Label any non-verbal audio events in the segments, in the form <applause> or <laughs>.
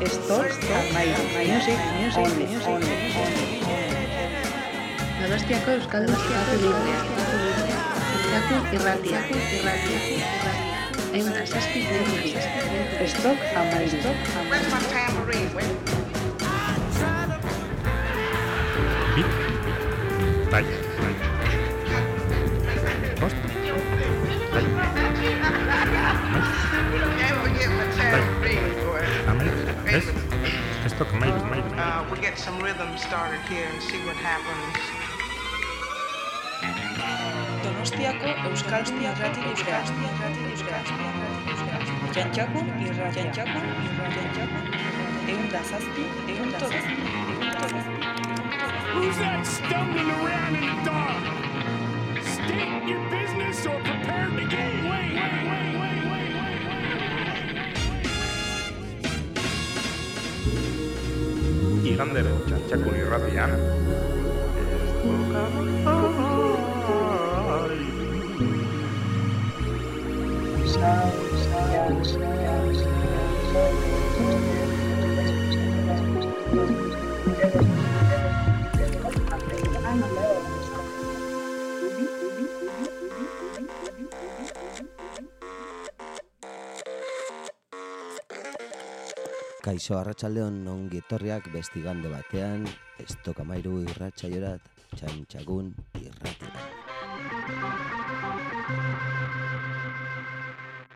Esto es Music, Music, Music, Donostiako Euskal Donostiako Librea Zertako get my tambourine, boy. Amai. Ez? Ez tok mairu, mairu. Uh, we get some rhythm started here and see what happens. Donostiako Euskal Irrati Librea. Jantxako irratia. Jantxako irratia. Egun da zazpi, egun da zazpi, egun da zazpi. Who's that stumbling around in the dark? State your business or prepare to get away. Igandero Ttan Ttakun irratian. Kaixo arratsaldeon ongi etorriak besti gande batean, estokamairu irratsaiorat, txantxagun irratira.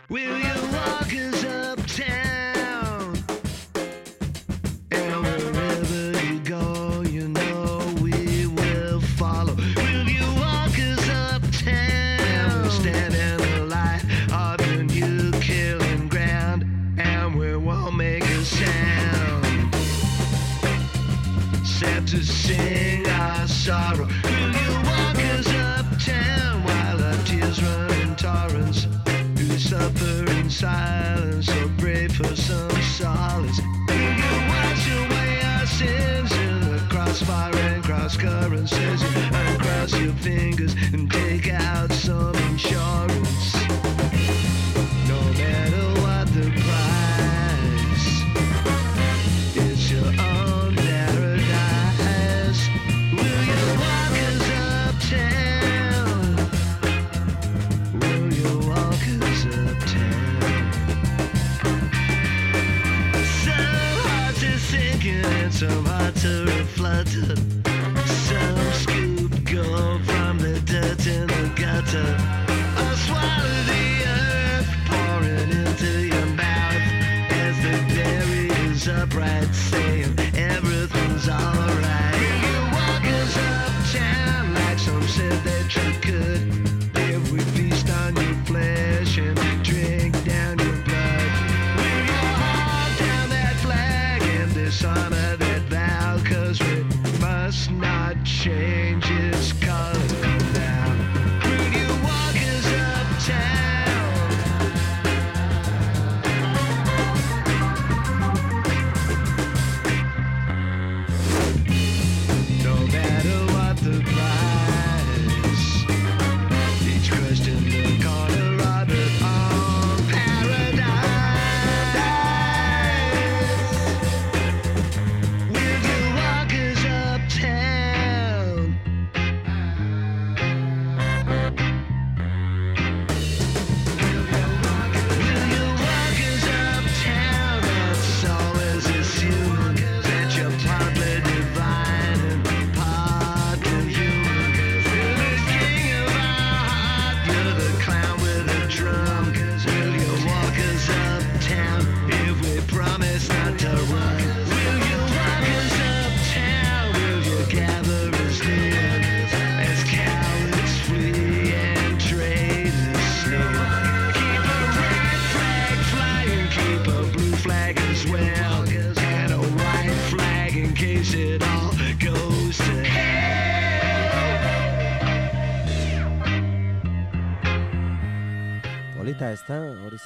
Will you walk us uptown? As you uncross your fingers and take out some insurance. No matter what the price, it's your own paradise. Will you walk us uptown? Will you walk us uptown? Some hearts are sinking and some hearts are flutter.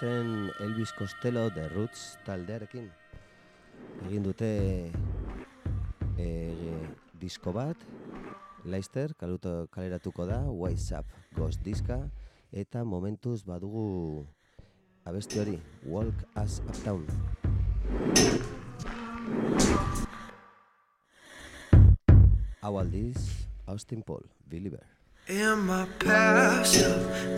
Zen Elvis Costello The Roots taldearekin. Egin dute e, disko bat, Leicester, kaluto, kaleratuko da, Wise Up Ghost diska, eta momentuz badugu abesti hori, Walk Us Uptown. Hau aldiz, Austin Paul, Billy Bear. In my past,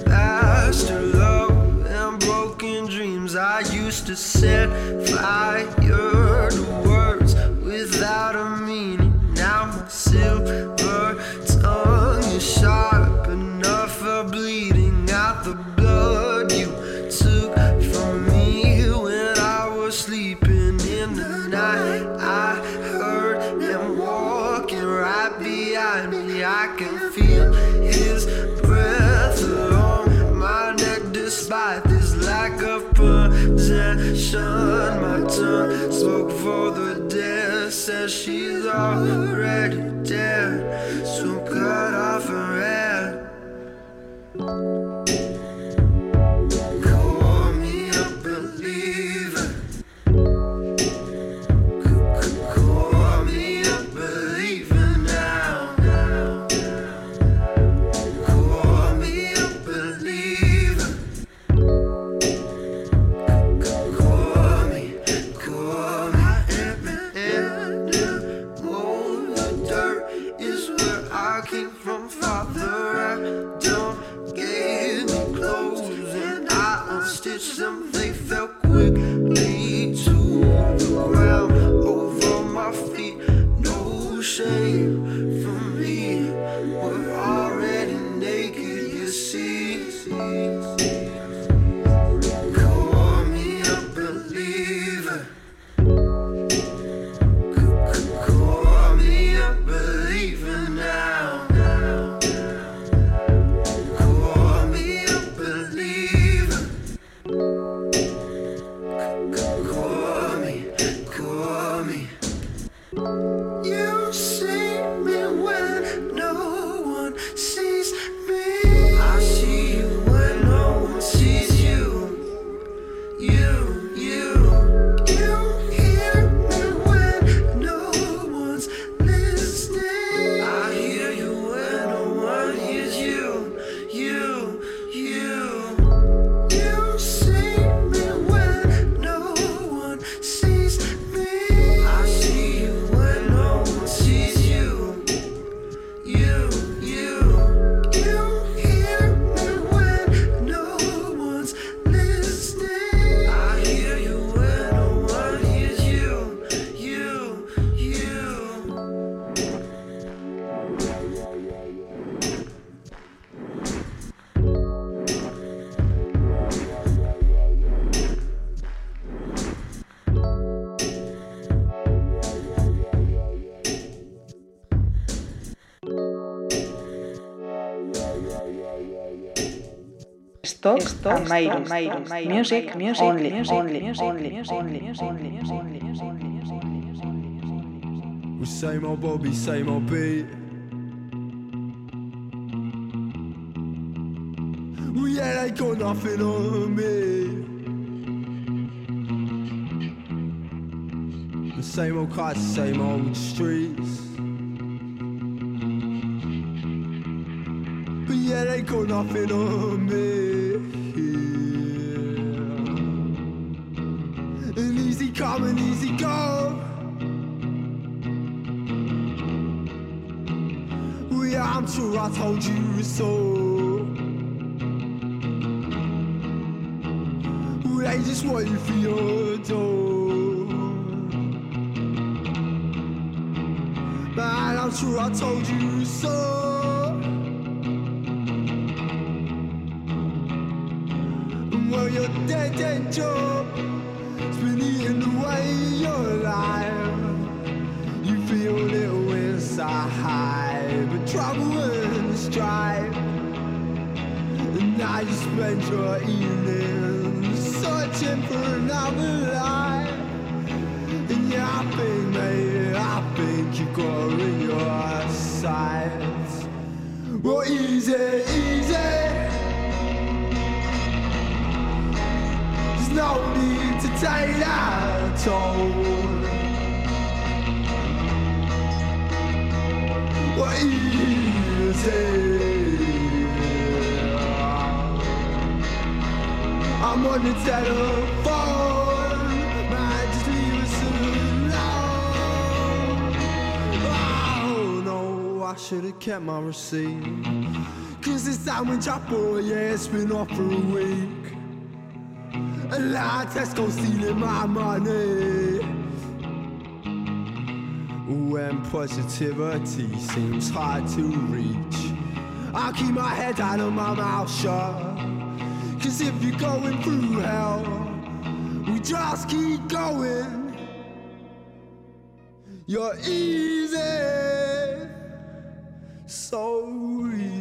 past love and broken dreams, I used to set fire to words without a meaning. Now my silver tongue is sharp enough for bleeding out the blood you took from me when I was sleeping in the night. I heard him walking right behind me. I can possession. My tongue spoke for the dead, says she's already dead. So cut off her head. Stock, Stock and Myron, Myron, Music, Music, only, only, music, only, only, only, only, We same old Bobby, same old beat. We ain't got nothing on me. The same old cars, same old streets. But yeah, they got nothing on me. You so. I just want you for your door. Man, I'm sure I told you so. Well, your dead end job has been eating away your life. You feel little inside, but and strife. And now you spend your evenings searching for another life. And yeah, I think, mate, I think you got her in your sights. Well, easy, easy. There's no need to take that toll. Well. I'm on the telephone, man, just leave us alone. Oh no, I should have kept my receipt. Cause this time in chapel, yeah, it's been off for a week. And now Tesco stealing my money. When positivity seems hard to reach, I'll keep my head down and my mouth shut. Cause if you're going through hell, we just keep going. You're easy, so easy.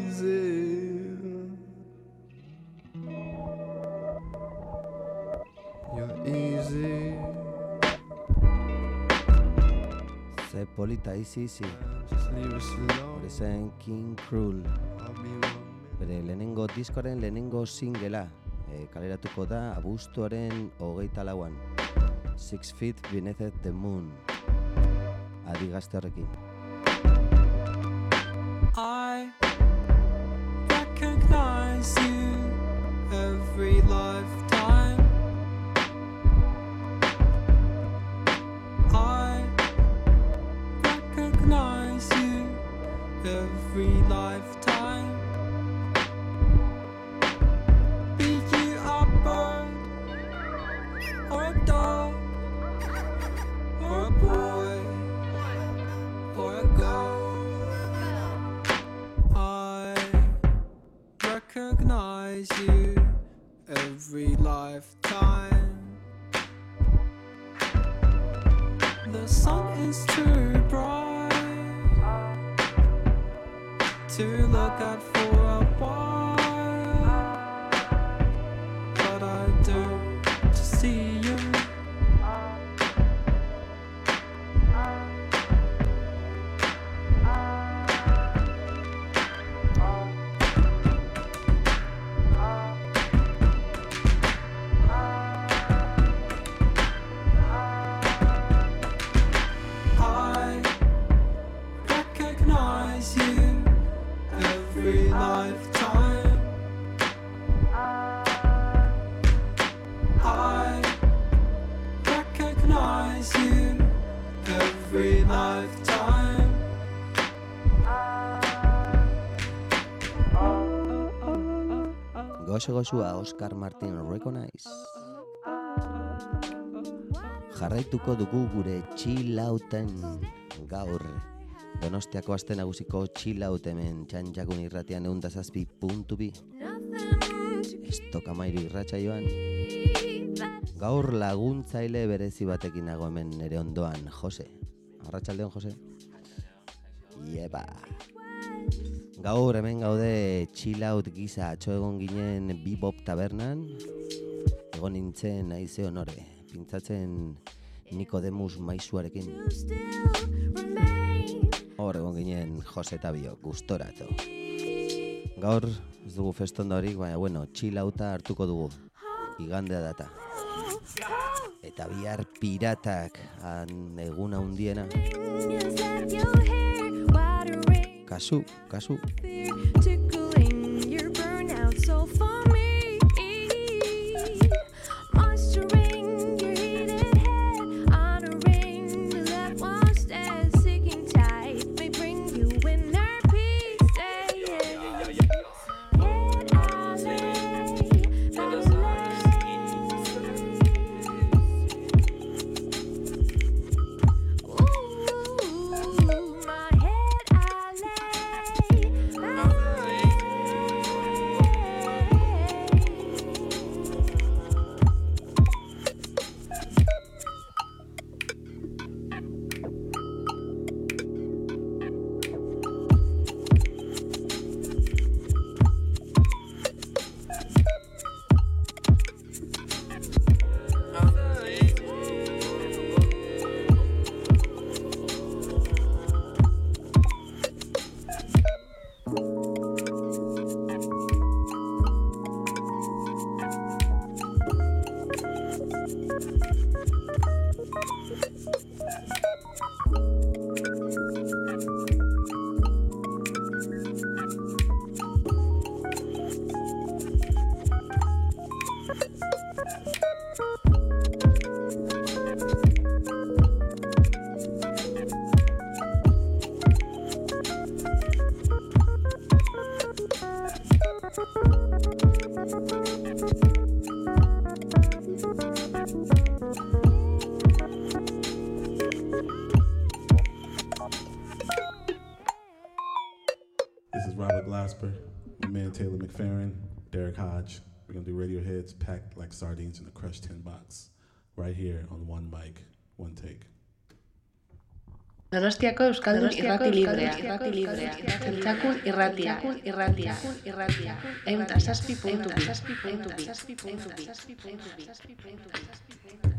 Polita izi izi, hori zen King Cruel. Bere lehenengo diskoaren lehenengo singela, e, kaleratuko da abuztuaren hogeita lauan. Six Feet Beneath the Moon. Adi gazte horrekin. I recognize you every lifetime. Every lifetime. Be you a bird or a dog or a boy or a girl. I recognize you every lifetime. The sun is too to look out for a while, Goxe goxua Oscar Martin Recognize. Jarraituko dugu gure txilauten gaur. Donostiako aste nagusiko txilaut hemen txantxakun irratian egun zazpi puntu bi. Estoka mairu irratxa joan. Gaur laguntzaile berezi batekin nago hemen nere ondoan, Jose. Arratxaldeon, Jose. Ieba. Gaur hemen gaude txilaut giza atxo egon ginen bebop tabernan. Egon nintzen naize honore, pintzatzen Nikodemus maizuarekin. Hor egon ginen Jose eta Bio, gustorato. Gaur ez dugu festonda horik, baina bueno, txilauta hartuko dugu. Igandea data. Eta bihar piratak han eguna hundiena. Kasu, kasu. This is Robert Glasper, my man Taylor McFerrin, Derrick Hodge. We're gonna do Radioheads packed like sardines in a crushed tin box, right here on one mic, one take. Donostiako Euskaldun irrati librea, irrati librea, txantxakun irratia, irratia, irratia, eunta saspi puntu bi, eunta saspi puntu eunta saspi puntu eunta saspi puntu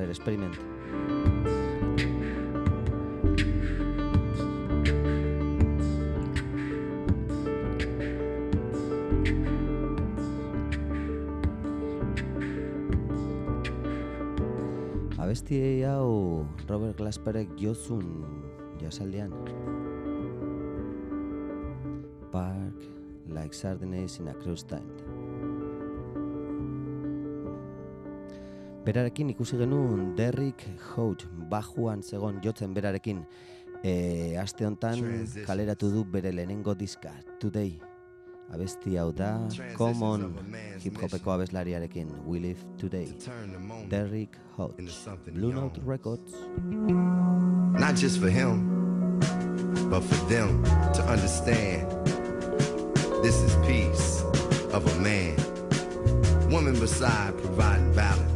Glasper Experiment. Abesti hau Robert Glasperek jozun jasaldian. Park like sardines in a cruise Berarekin ikusi genuen Derrick Hout bajuan zegon jotzen berarekin. E, aste hontan kaleratu du bere lehenengo diska, Today. Abesti hau da, Common hip hopeko abeslariarekin, We Live Today. Derrick Hout, Blue Note Records. not just for him, but for them to understand this is peace of a man. Woman beside providing balance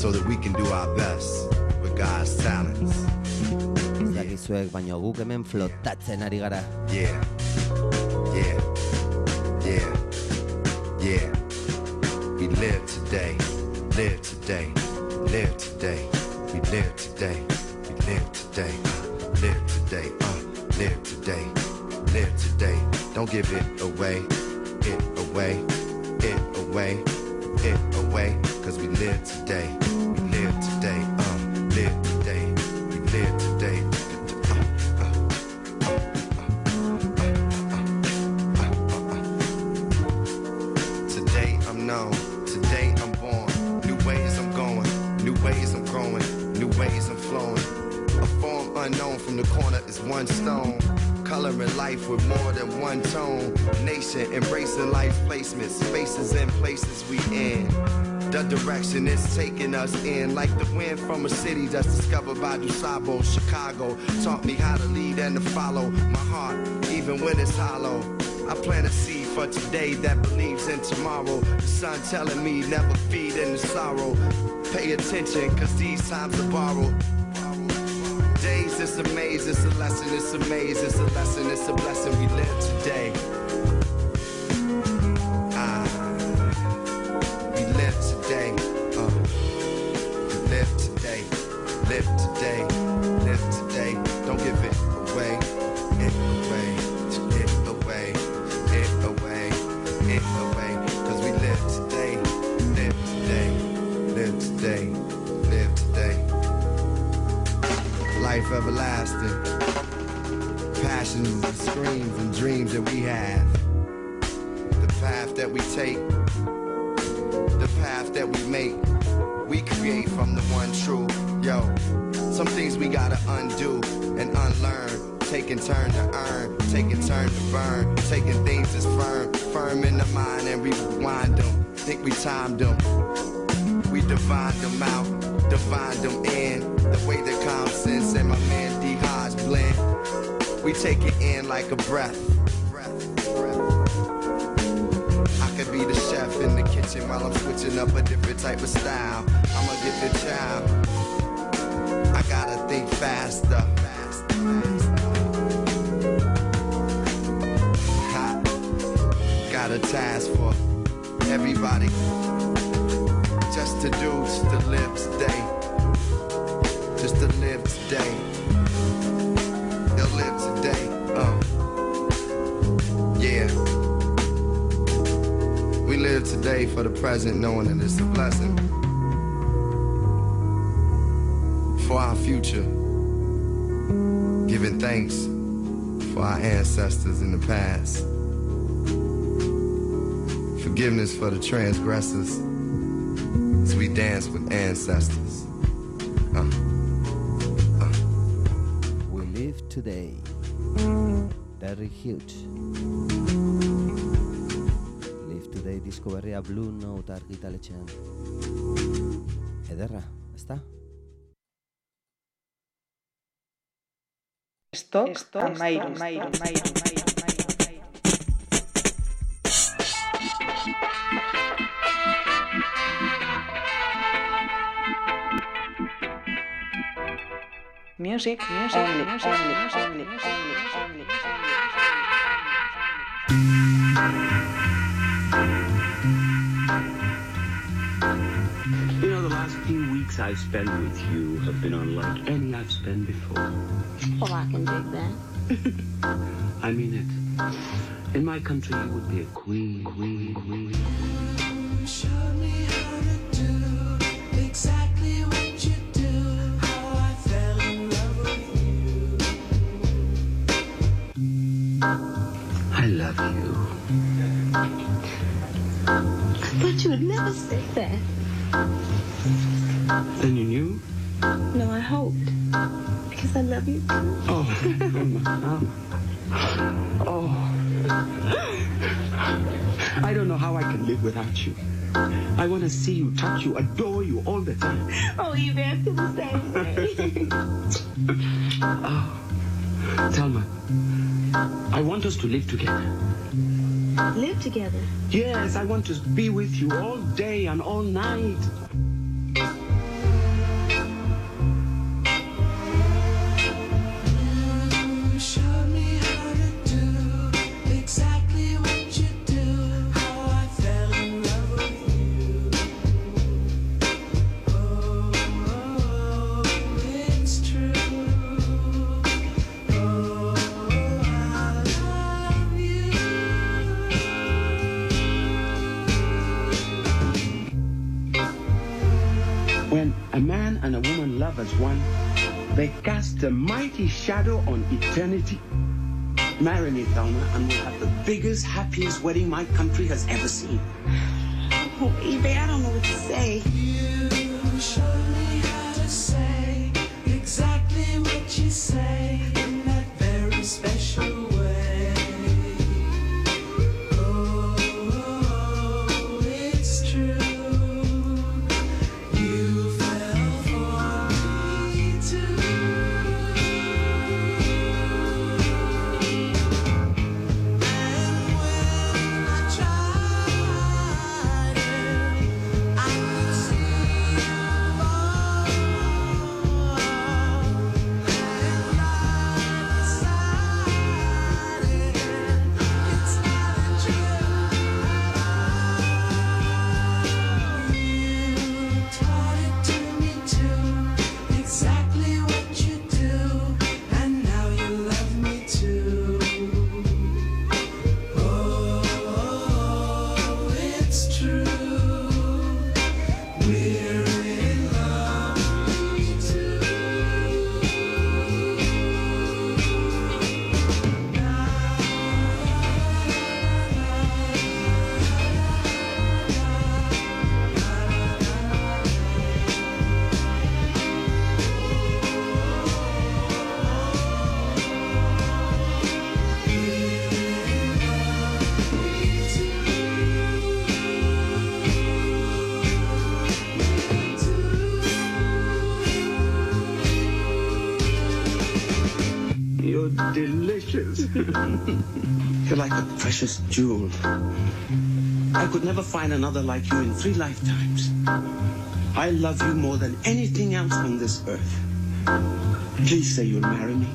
so that we can do our best with God's talents. Ez dakizuek, baina guk hemen flotatzen ari gara. Yeah, yeah, yeah, yeah. We live today, live today, live today. We live today, we live today, live today, uh, live today, live today. Don't give it away, it away, it away, it away. Cause we live today, we live today, uh, live today, we live today. Today I'm known, today I'm born. New ways I'm going, new ways I'm growing, new ways I'm flowing. A form unknown from the corner is one stone. Life with more than one tone. Nation embracing life placements, spaces and places we in. The direction it's taking us in, like the wind from a city that's discovered by DuSable, Chicago. Taught me how to lead and to follow my heart, even when it's hollow. I plant a seed for today that believes in tomorrow. The sun telling me never feed in the sorrow. Pay attention, cause these times are borrowed. Days, it's a maze, it's a lesson, it's a maze, it's a lesson, it's a blessing. We live today. Task for everybody just to do, just to live today. Just to live today. Live today. Uh. Yeah. We live today for the present, knowing that it's a blessing. For our future. Giving thanks for our ancestors in the past. Forgiveness for the transgressors as we dance with ancestors. Uh, We live today. Derrick Hodge. Live today disko berria Blue Note argitaletxean. Ederra, ezta? Stock, amairu, amairu, amairu, amairu, amairu. music, music, only, music, only, only, only, only. You know, the last few weeks I've spent with you have been unlike any I've spent before. Well, I can dig that. I mean it. In my country, you would be a queen, queen, queen. Show me how to do thought you would never say that. And you knew? No, I hoped. Because I love you too. Oh, oh. I don't know how I can live without you. I want to see you, touch you, adore you all the time. Oh, I feel the same <laughs> way. Oh, Thelma, I want us to live together. Live together. Yes, I want to be with you all day and all night. One, they cast a mighty shadow on eternity. Marry me, Thelma, and we'll have the biggest, happiest wedding my country has ever seen. Oh, Evie, I don't know what to say. <laughs> You're like a precious jewel. I could never find another like you in three lifetimes. I love you more than anything else on this earth. Please say you'll marry me.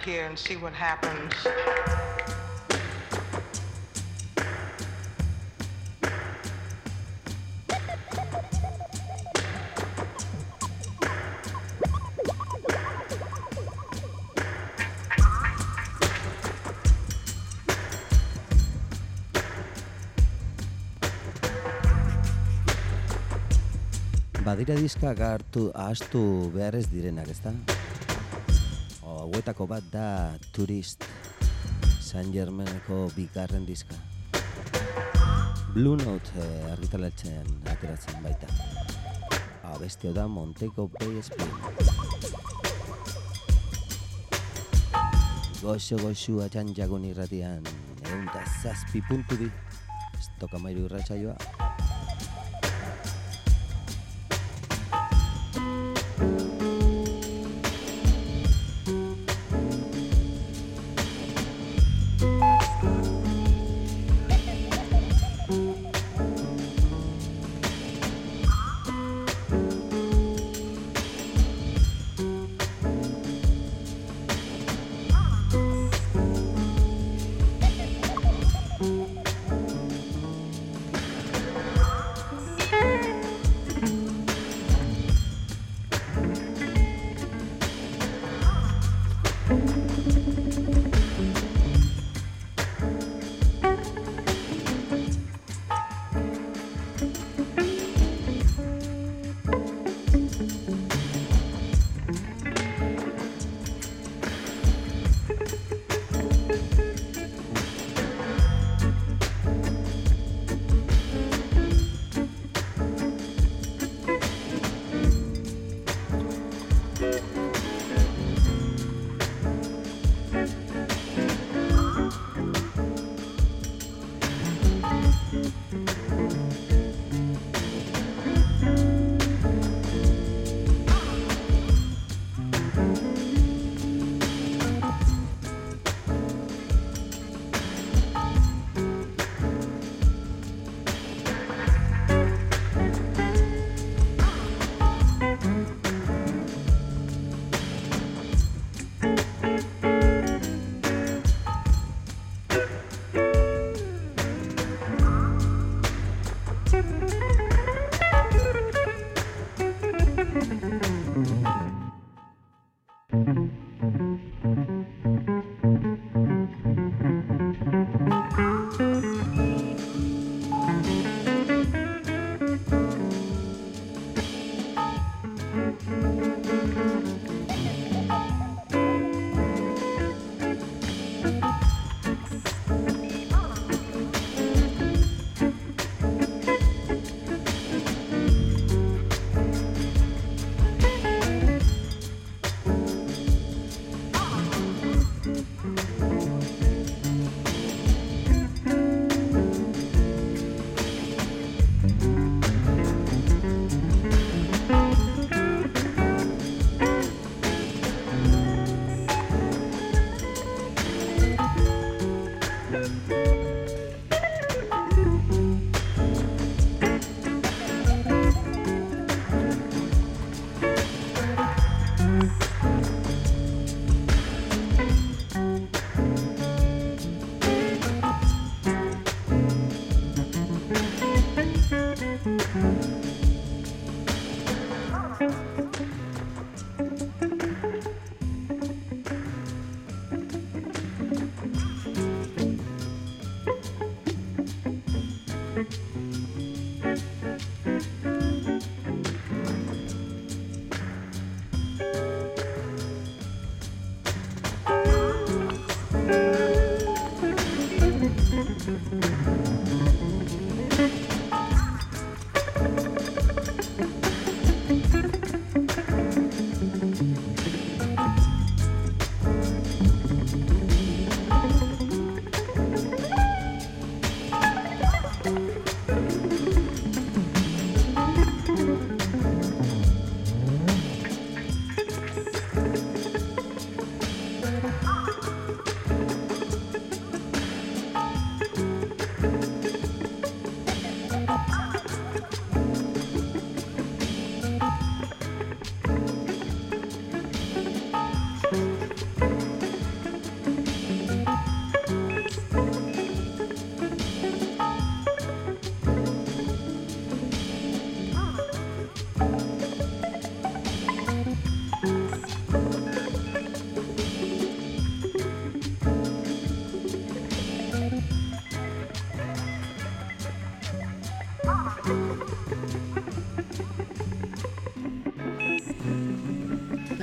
Started here and see what happens. Badira diskak hartu ahaztu behar ez direnak, ezta? Hauetako bat da Tourist San Germaineko bigarren diska. Blue Note eh, argitaratzen ateratzen baita. Abeste da Montego Bay Spring. Goxo goxua txantxagun irratian, egun zazpi puntu bi, toka mairu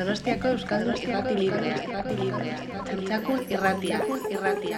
Donostiako Euskal Irrati Librea, Txantxakun Irratia, Irratia,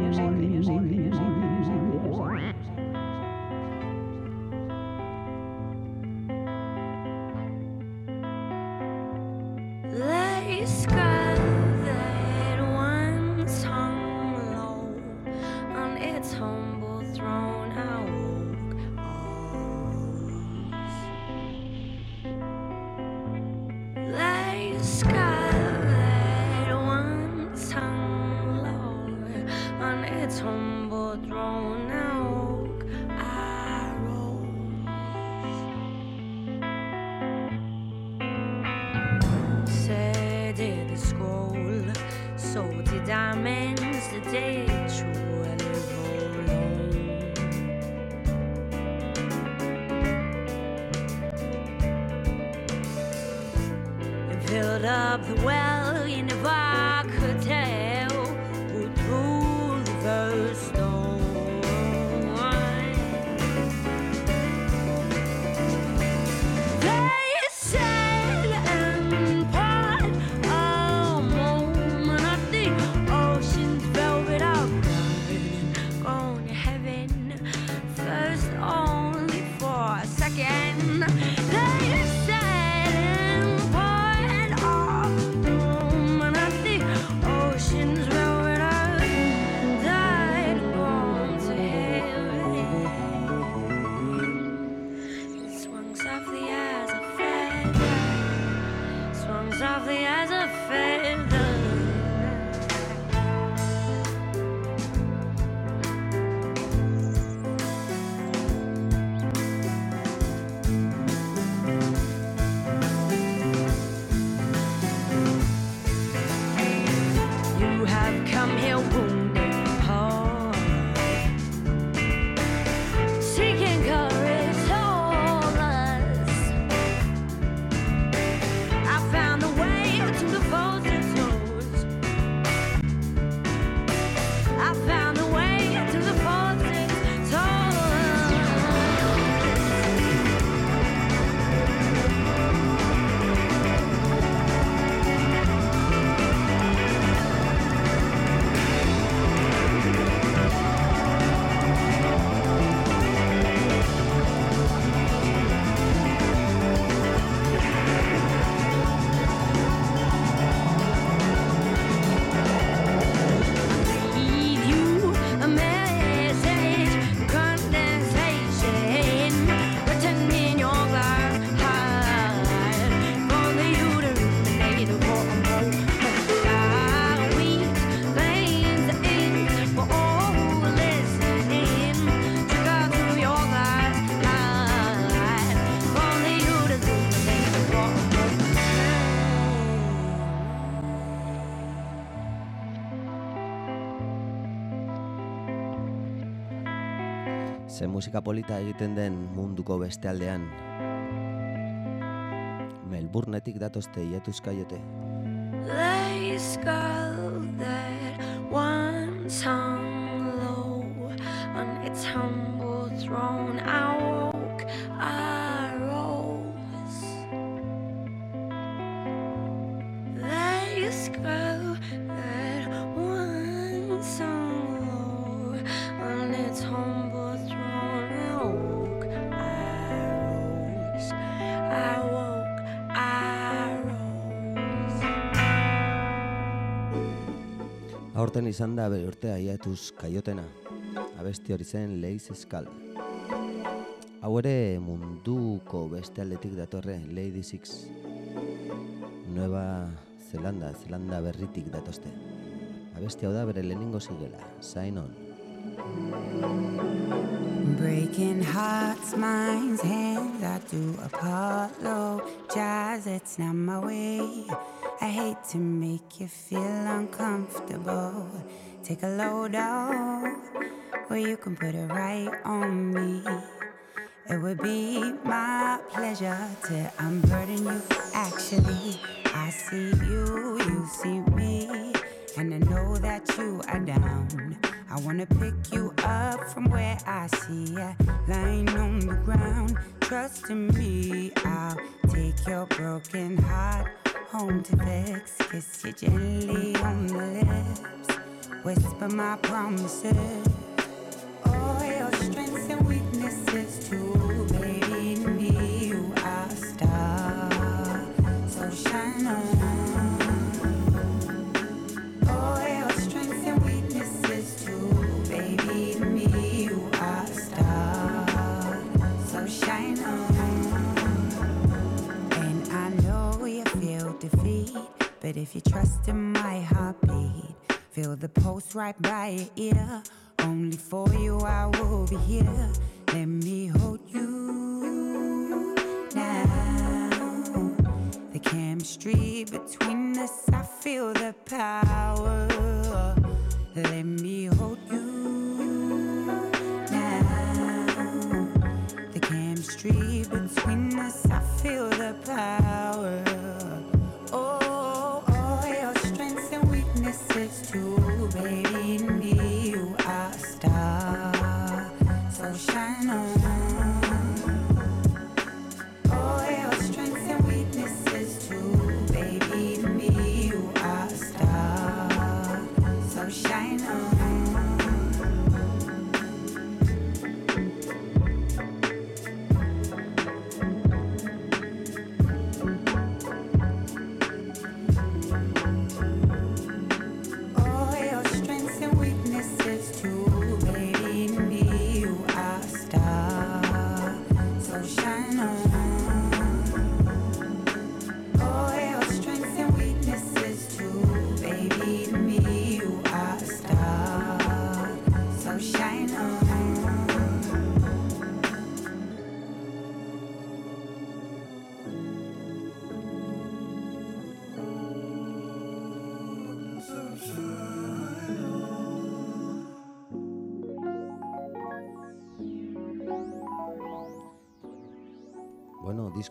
the well. musika polita egiten den munduko beste aldean. Melbourneetik datoste iatuzkaiote. Lay aurten izan da bere urtea iatuz kaiotena, abesti hori zen Leiz Eskal. Hau ere munduko beste aldetik datorre Lady Six. Nueva Zelanda, Zelanda berritik datoste. Abesti hau da bere lehenengo zigela, sign on. Breaking hearts, minds, hands, I do apologize, it's not my way. I hate to make you feel uncomfortable. Take a load off, or you can put it right on me. It would be my pleasure to unburden you. Actually, I see you, you see me, and I know that you are down. I wanna pick you up from where I see you lying on the ground. Trust in me, I'll take your broken heart home to fix. Kiss you gently on the lips, whisper my promises. But if you trust in my heartbeat, feel the pulse right by your ear. Only for you I will be here. Let me hold you now. The chemistry between us, I feel the power. Let me hold you now. The chemistry between us, I feel the power. Weaknesses too, baby.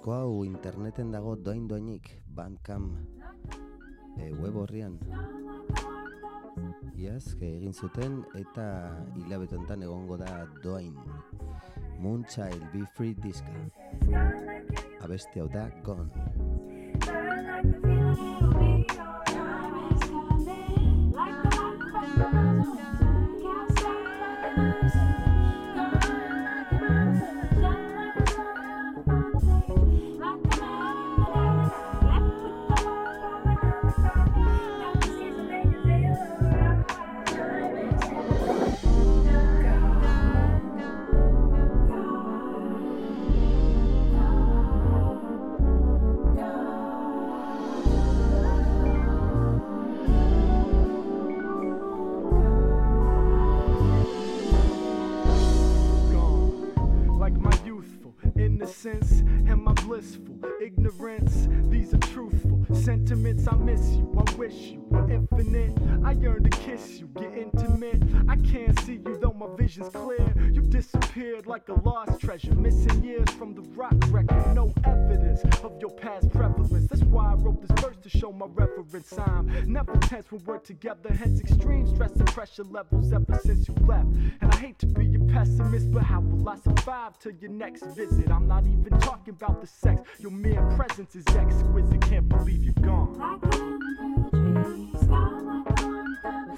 Disko hau interneten dago doain doainik, Bandcamp e, web horrian. Iaz, egin zuten eta hilabete honetan egongo da doain. Moonchild Be Free diska. Abesti hau da Gone. I miss you. I wish you were infinite. I yearn to kiss you, get intimate. I can't see you though my vision's clear. You disappeared like a lost treasure. Missing years from the rock record. No evidence of your past prevalence. That's why I wrote this verse to show my reverence. I'm never tense when we're together. Hence extreme stress and pressure levels ever since you left. And I hate to be a pessimist, but how will I survive till your next visit? I'm not even talking about the sex. Your mere presence is exquisite. Can't believe you're gone.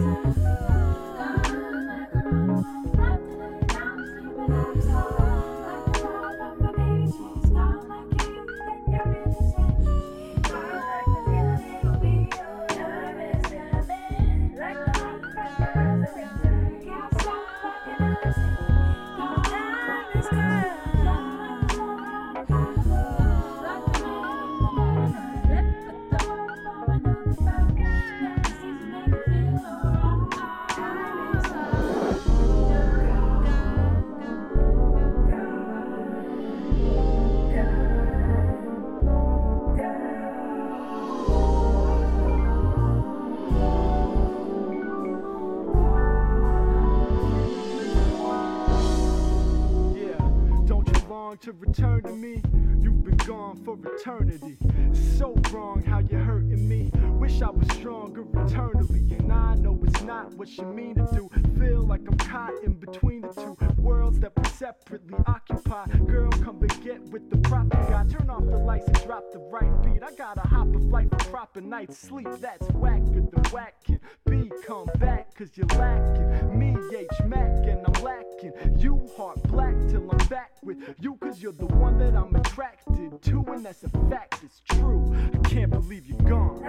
Thank to return to me. You've been gone for eternity. So wrong how you're hurting me. Wish I was stronger eternally. And I know it's not what you mean to do. Feel like I'm caught in between the two worlds that we separately occupy. Girl, come begin get with the proper guy. Turn off the lights and drop the right beat. I gotta hop a flight for proper night's sleep. That's whacker than whack can be. Come back, cause you're lacking. Me, H Mac, and I'm lacking. You heart black till I'm back with you, cause you're the one that I'm attracted to, and that's a fact, it's true. I can't believe you're gone.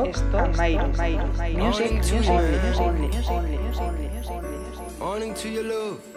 Stop, stop, Mairo, Mairo, Music, music, only, only, only, only, only. Morning to your love.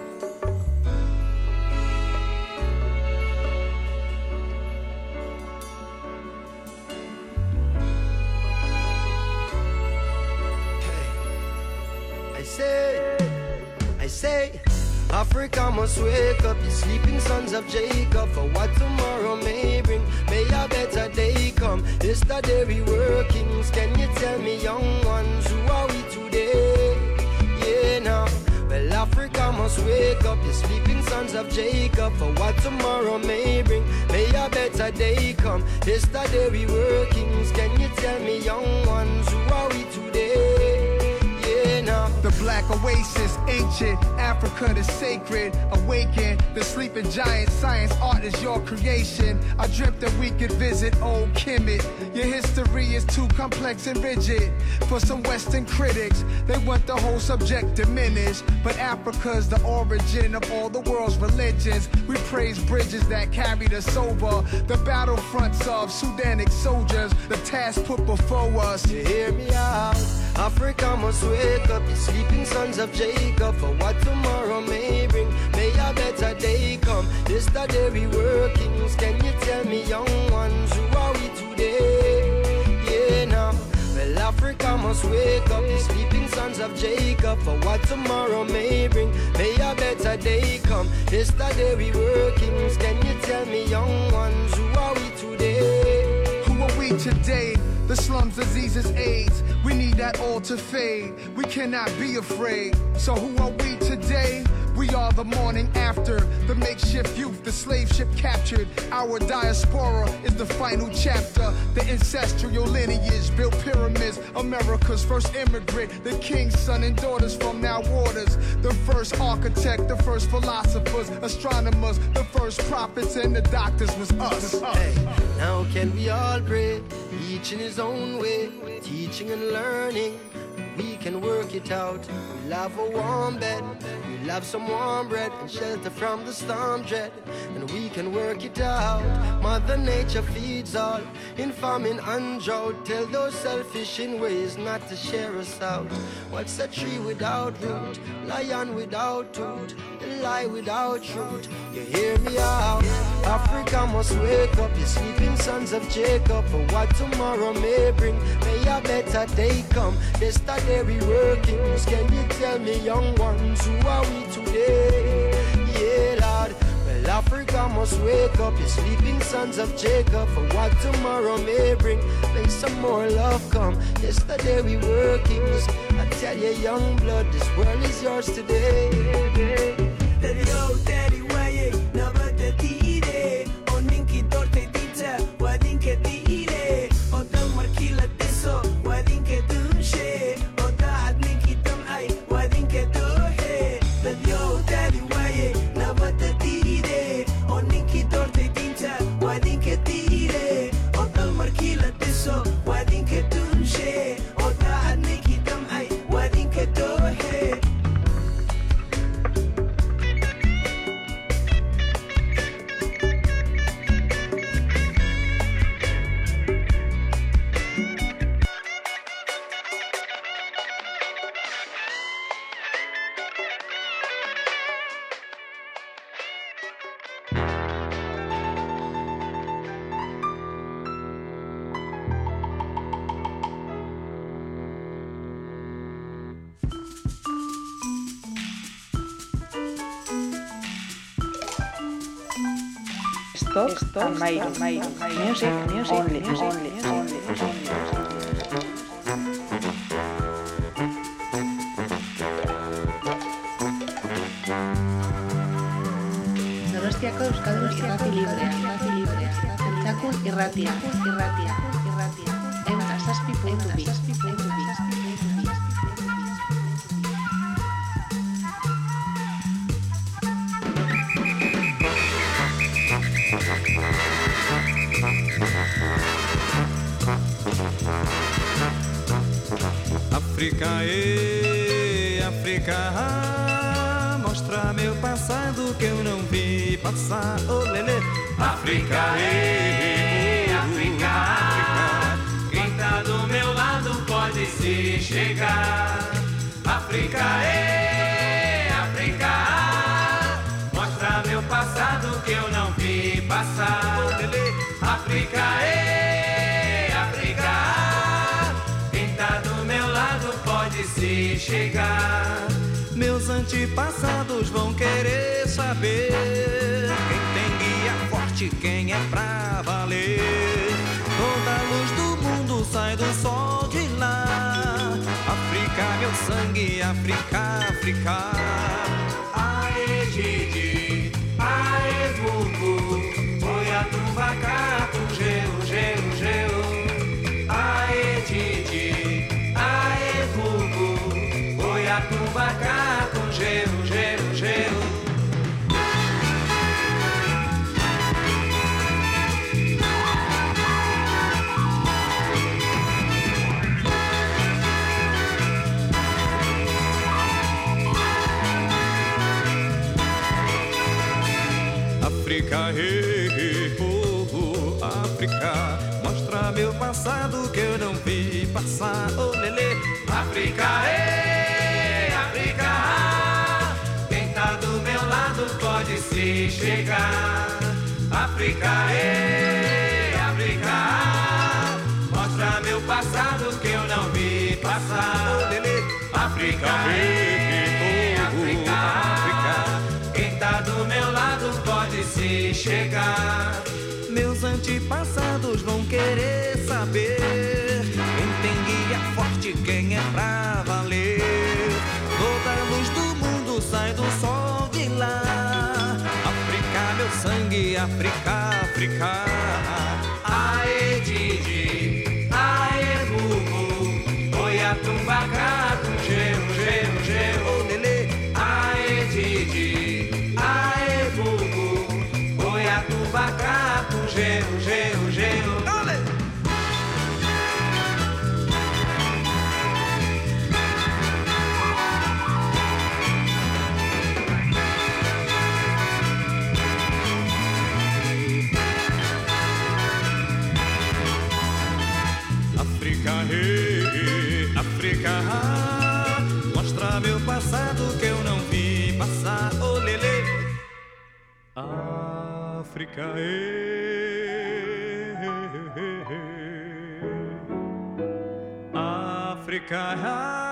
Day come. This the day we workings. Can you tell me, young ones, who are we today? Yeah, now. The black oasis, ancient, Africa the sacred, awaken. The sleeping giant, science, art is your creation. I dreamt that we could visit old Kemet. Your history is too complex and rigid for some Western critics. They want the whole subject diminished, but Africa's the origin of all the world's religions. We praise bridges that carried us over, the battlefronts of Sudanic soldiers, the task put before us. You hear me out? Africa must wake up, the sleeping sons of Jacob, for what tomorrow may bring. May a better day come. This the day we workings. Can you tell me, young ones, who are we today? Well, Africa must wake up, the sleeping sons of Jacob, for what tomorrow may bring. May a better day come. This the day we workings. Can you tell me, young ones, who are we today? Who are we today? The slums, diseases, AIDS. We need that all to fade. We cannot be afraid. So who are we today? We are the morning after, the makeshift youth, the slave ship captured. Our diaspora is the final chapter. The ancestral lineage built pyramids. America's first immigrant, the king's son and daughters from now waters. The first architect, the first philosophers, astronomers, the first prophets, and the doctors was us. Hey, now can we all pray, each in his own way, teaching and learning? We can work it out. We love a warm bed, we love some warm bread and shelter from the storm dread. And we can work it out. Mother Nature feeds all in famine and drought. Tell those selfish in ways not to share us out. What's a tree without root? Lion without tooth? The lie without truth. You hear me out? Africa must wake up. You sleeping sons of Jacob. For what tomorrow may bring. May a better day come. This the day we. Can you tell me, young ones, who are we today? Yeah, Lord. Well, Africa must wake up. You sleeping sons of Jacob. For what tomorrow may bring. May some more love come. Yesterday we working. I tell you, young blood, this world is yours today. Stock, stock, my, my, music, music, only, music, only, music, only, only, music. only. Donostiako Euskadun Irrati Librea, Irrati Librea, Zentzakun Irratia, Irratia, Irratia, Ema Zazpi Puntu Bi, Ema Zazpi Puntu Bi, África, ê, África, mostra meu passado que eu não vi passar. Oh, lelê. África, ê, África, África, quem tá do meu lado pode se chegar. África, é África, mostra meu passado que eu não vi passar. África, se chegar. Meus antepassados vão querer saber quem tem guia forte, quem é pra valer. Toda luz do mundo sai do sol de lá. África, meu sangue, África, África. Meu passado que eu não vi passar, oh lele. África, hey, África, quem tá do meu lado pode se chegar. África, hey, África, mostra meu passado que eu não vi passar, oh lele. África, hey, África, África, quem tá do meu lado pode se chegar. Meus antepassados vão querer saber quem tem guia forte, quem é pra valer. Toda luz do mundo sai do sol de lá. África, meu sangue, África, África. África. Ei, ei, ei, África.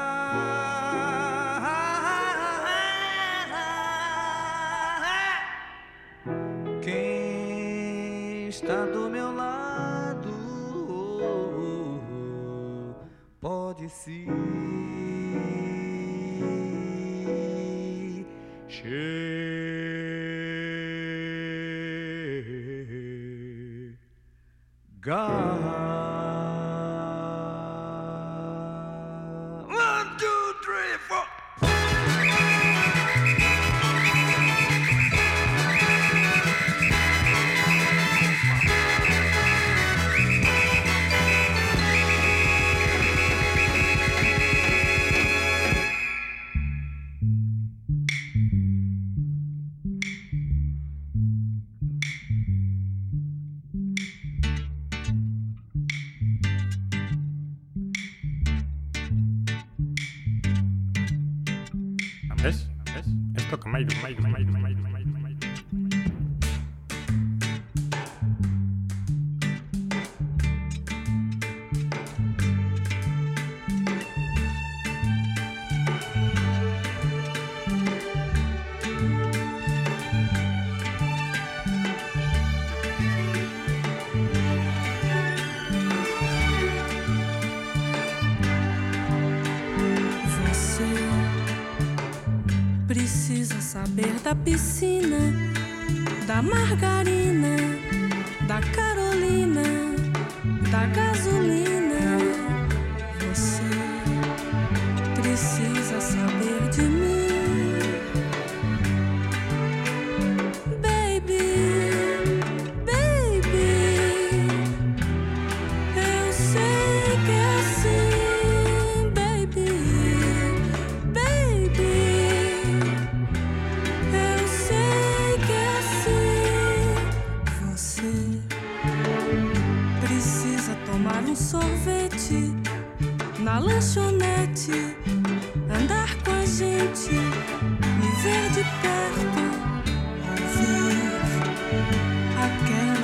again.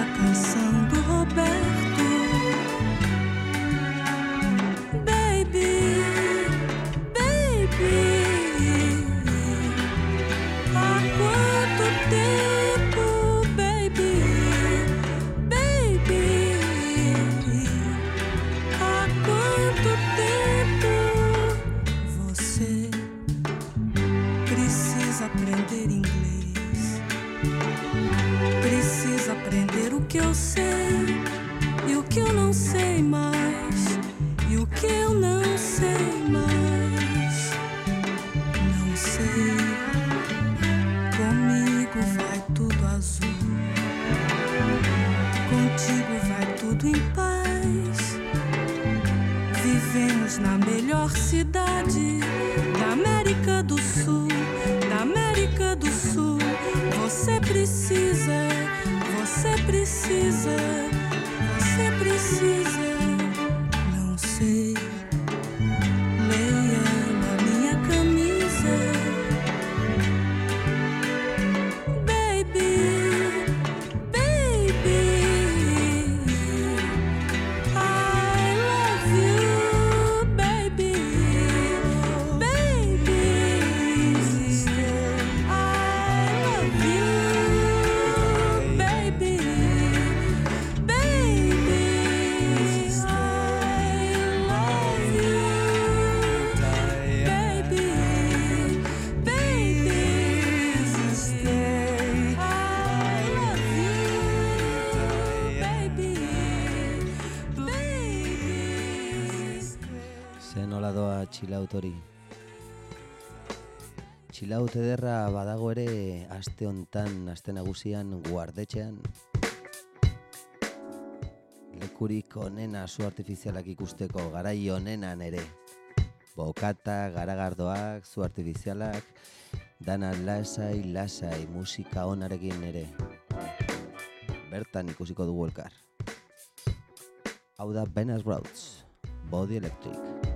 Hori. Txilaut ederra badago ere aste hontan, aste nagusian guardetxean. Lekurik onena zu artifizialak ikusteko garai honenan ere. Bokata, garagardoak, zu artifizialak, dana lasai, lasai, musika onarekin ere. Bertan ikusiko dugu elkar. Hau da Benas Roads, Body Electric.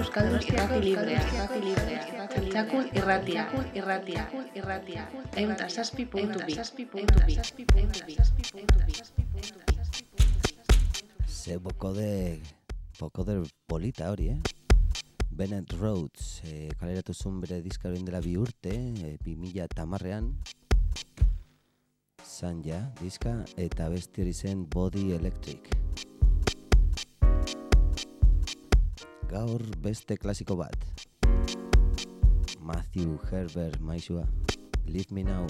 Euskal Irrati Librea, Irrati Libre, Txakun Irratia, Irratia, Irratia, Eunta Saspi Puntu Bi, Ze boko de, boko de polita hori, eh? Bennett Rhodes eh, kaleratu zuen bere diska dela bi urte, bi e, mila tamarrean, zan diska, eta besti zen Body Electric. gaur beste klasiko bat. Matthew Herbert maisua, Leave Me Now.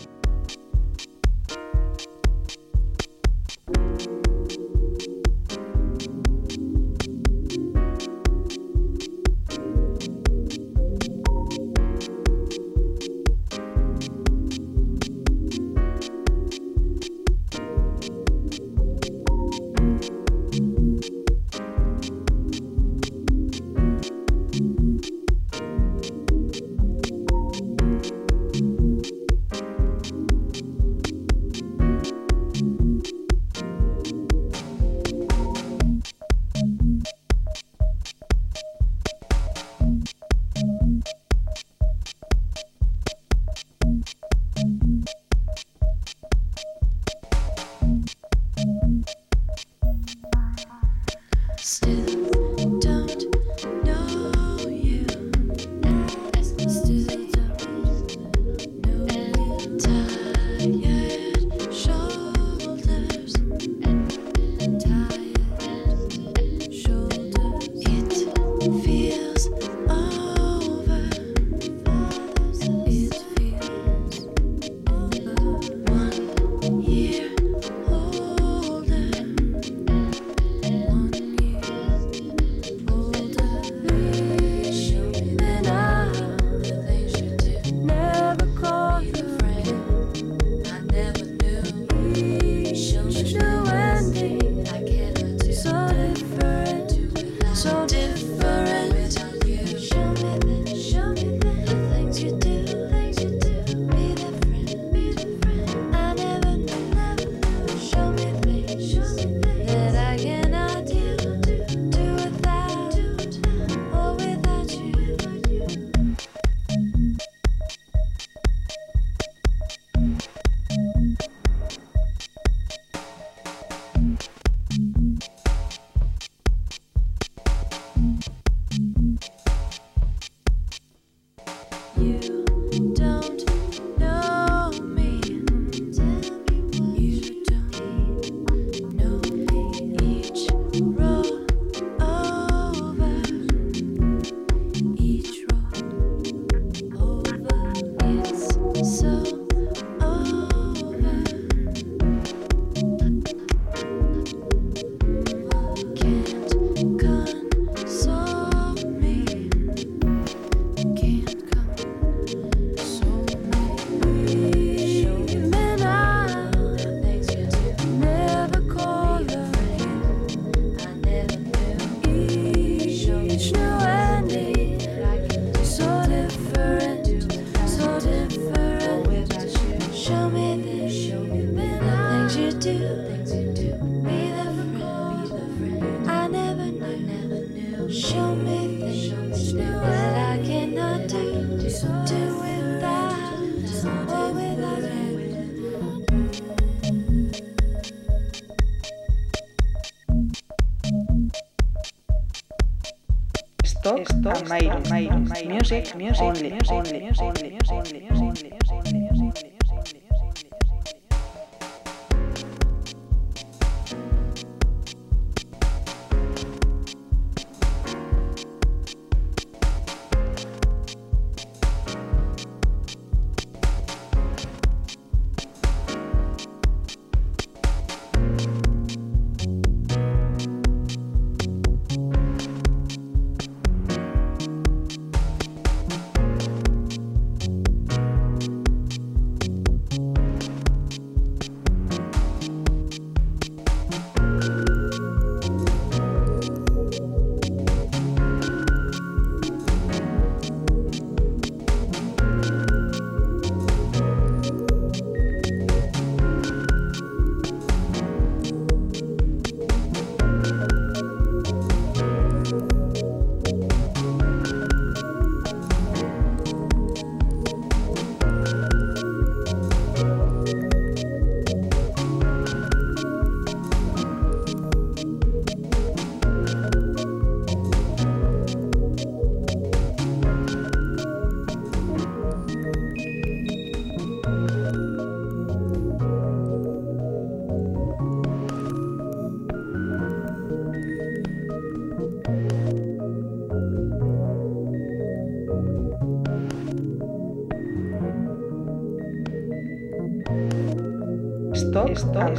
Music, music, only, only, only, only.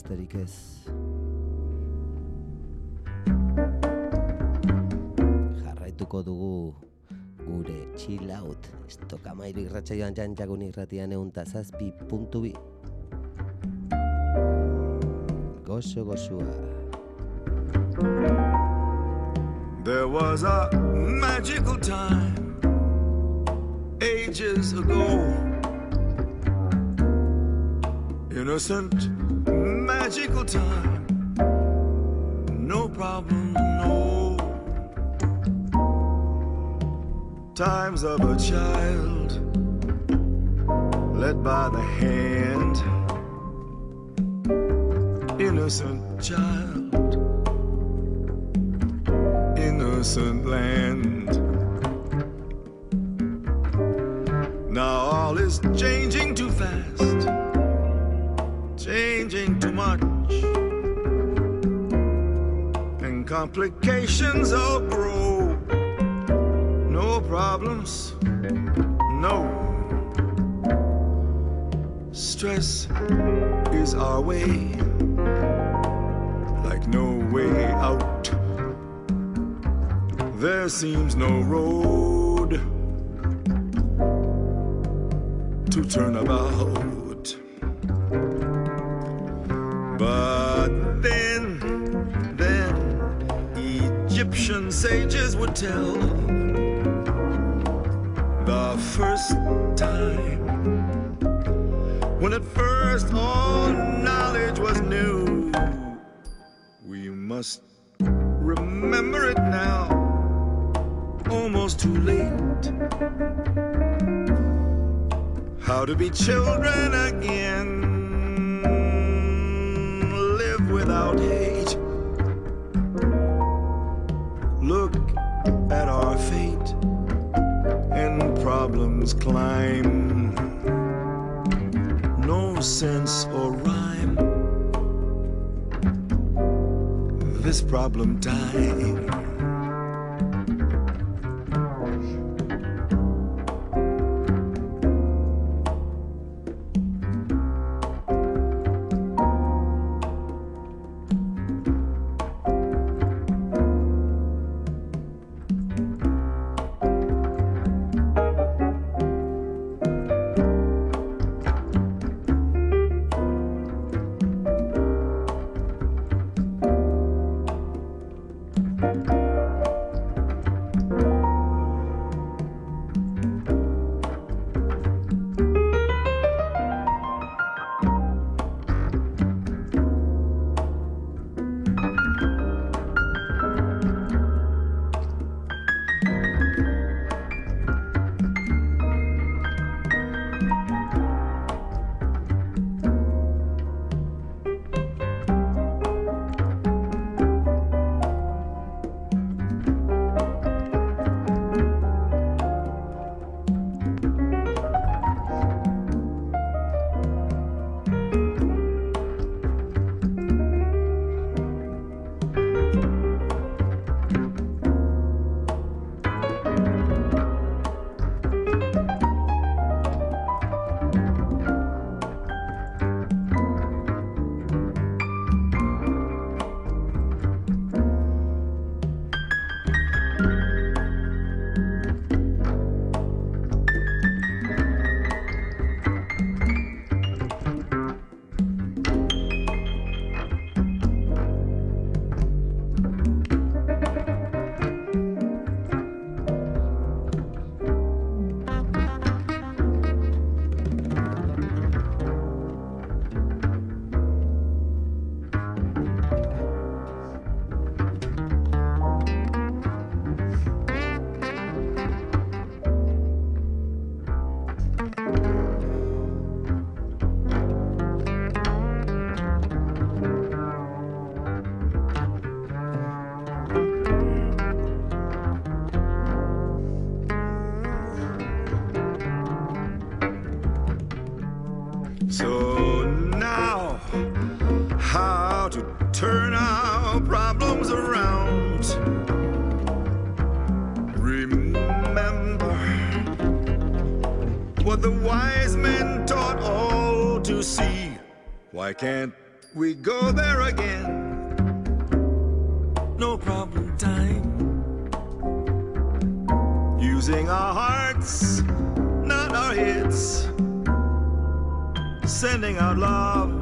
besterik ez. Jarraituko dugu gure chill out. Estoka mairu irratsaioan jantjagun irratian egun ta zazpi puntu bi. Gozo gozua. There was a magical time ages ago. Innocent, magical time. No problem, no. Times of a child led by the hand. Innocent child, innocent land. Now all is changing too fast, changing too much, and complications all grow. No problems, no. Stress is our way, like no way out. There seems no road to turn about. But then, then, Egyptian sages would tell the first time when at first all knowledge was new. We must remember it now, almost too late how to be children again. Without hate. Look at our fate, and problems climb. No sense or rhyme. This problem time. Love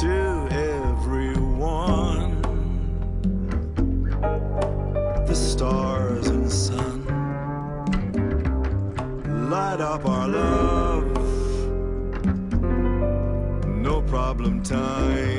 to everyone. The stars and sun light up our love. No problem time.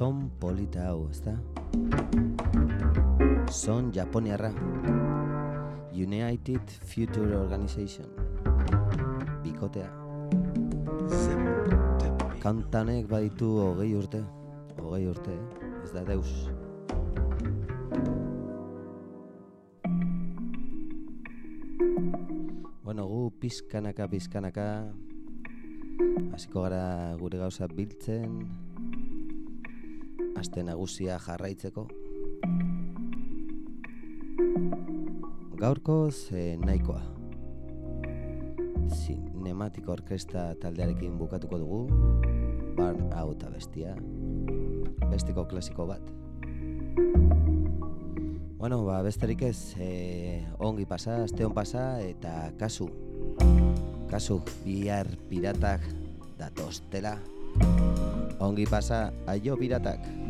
Son polita hau, ezta? Son Japoniarra. United Future Organization. Bikotea. Kantanek baditu hogei urte. Hogei urte, eh? ez da deus. Bueno, gu pizkanaka, pizkanaka, hasiko gara gure gauza biltzen, aste nagusia jarraitzeko. Gaurkoz eh, nahikoa. Zinematiko orkesta taldearekin bukatuko dugu, Barn Out abestia, bestiko klasiko bat. Bueno, ba, besterik ez, eh, ongi pasa, aste on pasa, eta kasu. Kasu, bihar piratak datostela. Ongi pasa, aio piratak.